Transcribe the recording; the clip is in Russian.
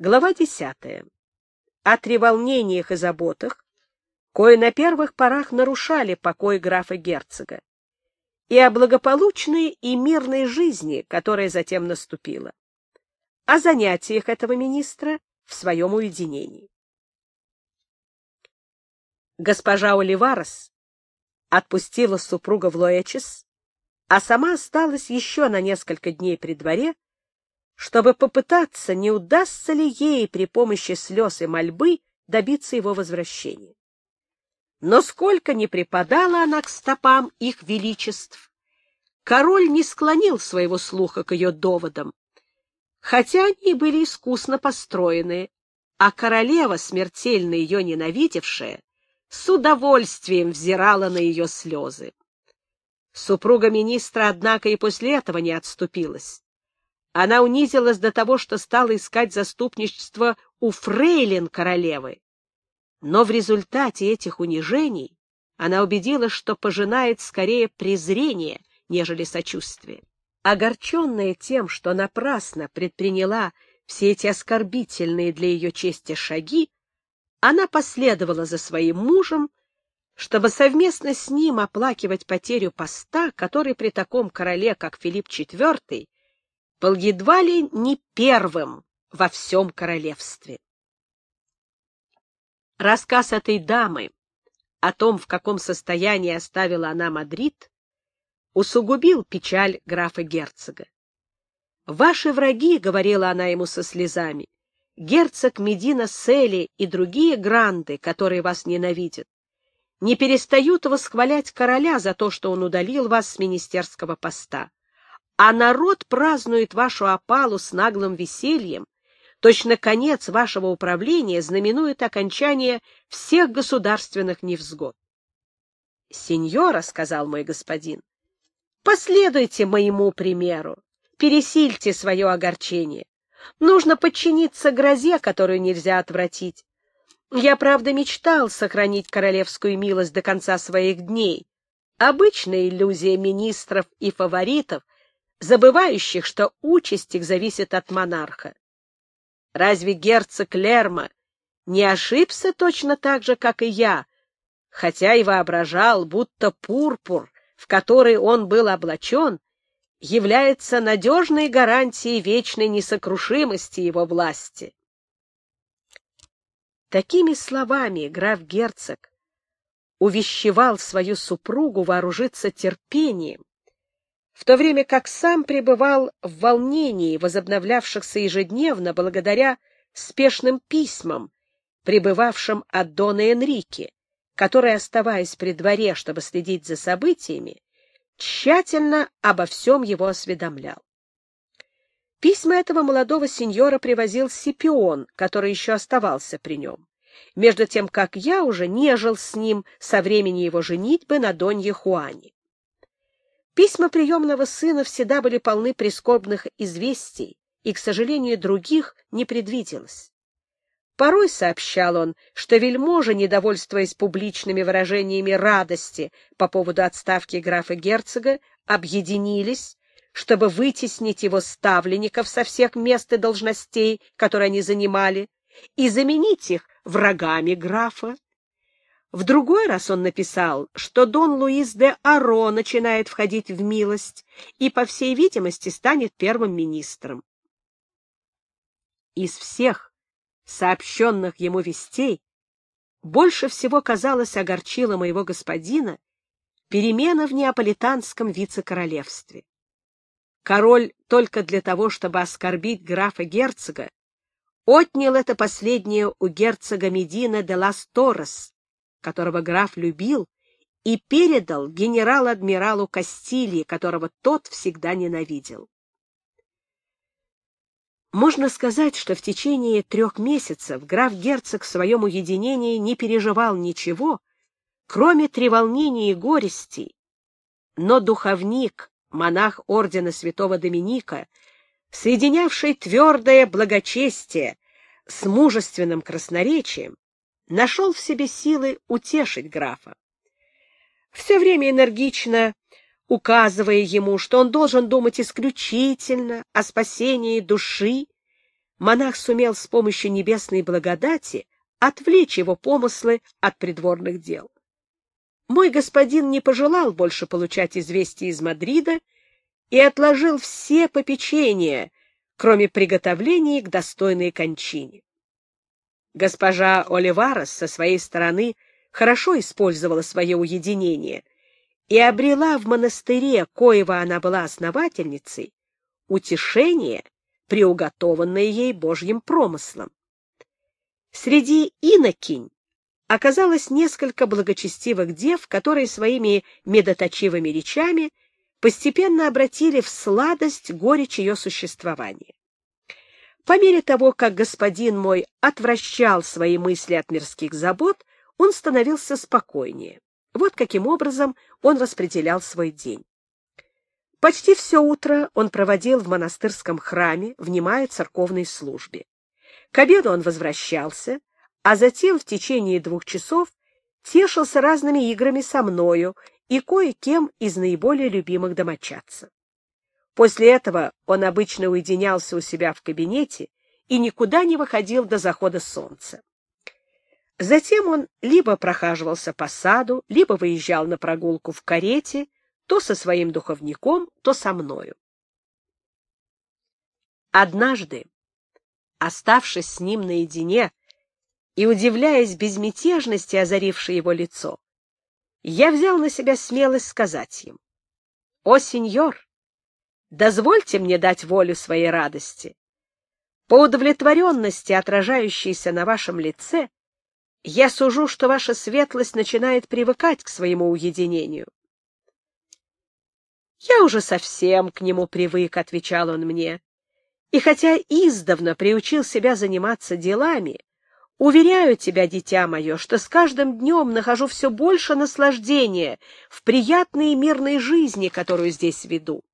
Глава десятая. О треволнениях и заботах, кое на первых порах нарушали покой графа-герцога, и о благополучной и мирной жизни, которая затем наступила, о занятиях этого министра в своем уединении. Госпожа Оливарес отпустила супруга в Лоэчес, а сама осталась еще на несколько дней при дворе, чтобы попытаться, не удастся ли ей при помощи слез и мольбы добиться его возвращения. Но сколько ни припадала она к стопам их величеств, король не склонил своего слуха к ее доводам, хотя они были искусно построены, а королева, смертельно ее ненавидевшая, с удовольствием взирала на ее слезы. Супруга министра, однако, и после этого не отступилась. Она унизилась до того, что стала искать заступничество у фрейлин королевы. Но в результате этих унижений она убедилась, что пожинает скорее презрение, нежели сочувствие. Огорченная тем, что напрасно предприняла все эти оскорбительные для ее чести шаги, она последовала за своим мужем, чтобы совместно с ним оплакивать потерю поста, который при таком короле, как Филипп IV, был едва ли не первым во всем королевстве. Рассказ этой дамы о том, в каком состоянии оставила она Мадрид, усугубил печаль графа-герцога. «Ваши враги», — говорила она ему со слезами, — «герцог Медина Сели и другие гранды, которые вас ненавидят, не перестают восхвалять короля за то, что он удалил вас с министерского поста а народ празднует вашу опалу с наглым весельем, точно конец вашего управления знаменует окончание всех государственных невзгод. — Сеньора, — сказал мой господин, — последуйте моему примеру, пересильте свое огорчение. Нужно подчиниться грозе, которую нельзя отвратить. Я, правда, мечтал сохранить королевскую милость до конца своих дней. Обычная иллюзия министров и фаворитов — забывающих, что участь их зависит от монарха. Разве герцог Лерма не ошибся точно так же, как и я, хотя и воображал, будто пурпур, в который он был облачен, является надежной гарантией вечной несокрушимости его власти. Такими словами граф-герцог увещевал свою супругу вооружиться терпением, в то время как сам пребывал в волнении, возобновлявшихся ежедневно благодаря спешным письмам, прибывавшим от Дона Энрике, который, оставаясь при дворе, чтобы следить за событиями, тщательно обо всем его осведомлял. Письма этого молодого сеньора привозил Сипион, который еще оставался при нем, между тем, как я уже не жил с ним со времени его женитьбы на Донье Хуане. Письма приемного сына всегда были полны прискорбных известий, и, к сожалению, других не предвиделось. Порой сообщал он, что вельможи, недовольствуясь публичными выражениями радости по поводу отставки графа-герцога, объединились, чтобы вытеснить его ставленников со всех мест и должностей, которые они занимали, и заменить их врагами графа. В другой раз он написал, что Дон Луис де Аро начинает входить в милость и, по всей видимости, станет первым министром. Из всех сообщенных ему вестей больше всего, казалось, огорчила моего господина перемена в неаполитанском вице-королевстве. Король только для того, чтобы оскорбить графа-герцога, отнял это последнее у герцога Медина де лас Торрес, которого граф любил, и передал генерал-адмиралу Кастилии, которого тот всегда ненавидел. Можно сказать, что в течение трех месяцев граф-герцог в своем уединении не переживал ничего, кроме треволнений и горестей, но духовник, монах ордена святого Доминика, соединявший твердое благочестие с мужественным красноречием, нашел в себе силы утешить графа. Все время энергично указывая ему, что он должен думать исключительно о спасении души, монах сумел с помощью небесной благодати отвлечь его помыслы от придворных дел. Мой господин не пожелал больше получать известия из Мадрида и отложил все попечения, кроме приготовлений к достойной кончине. Госпожа Оливарес со своей стороны хорошо использовала свое уединение и обрела в монастыре, коего она была основательницей, утешение, приуготованное ей Божьим промыслом. Среди инокинь оказалось несколько благочестивых дев, которые своими медоточивыми речами постепенно обратили в сладость горечь ее существования. По мере того, как господин мой отвращал свои мысли от мирских забот, он становился спокойнее. Вот каким образом он распределял свой день. Почти все утро он проводил в монастырском храме, внимая церковной службе. К обеду он возвращался, а затем в течение двух часов тешился разными играми со мною и кое-кем из наиболее любимых домочадцев. После этого он обычно уединялся у себя в кабинете и никуда не выходил до захода солнца. Затем он либо прохаживался по саду, либо выезжал на прогулку в карете, то со своим духовником, то со мною. Однажды, оставшись с ним наедине и удивляясь безмятежности, озарившей его лицо, я взял на себя смелость сказать им, «О, сеньор, дозвольте мне дать волю своей радости. По удовлетворенности, отражающейся на вашем лице, я сужу, что ваша светлость начинает привыкать к своему уединению. «Я уже совсем к нему привык», — отвечал он мне. «И хотя издавна приучил себя заниматься делами, уверяю тебя, дитя мое, что с каждым днем нахожу все больше наслаждения в приятной и мирной жизни, которую здесь веду.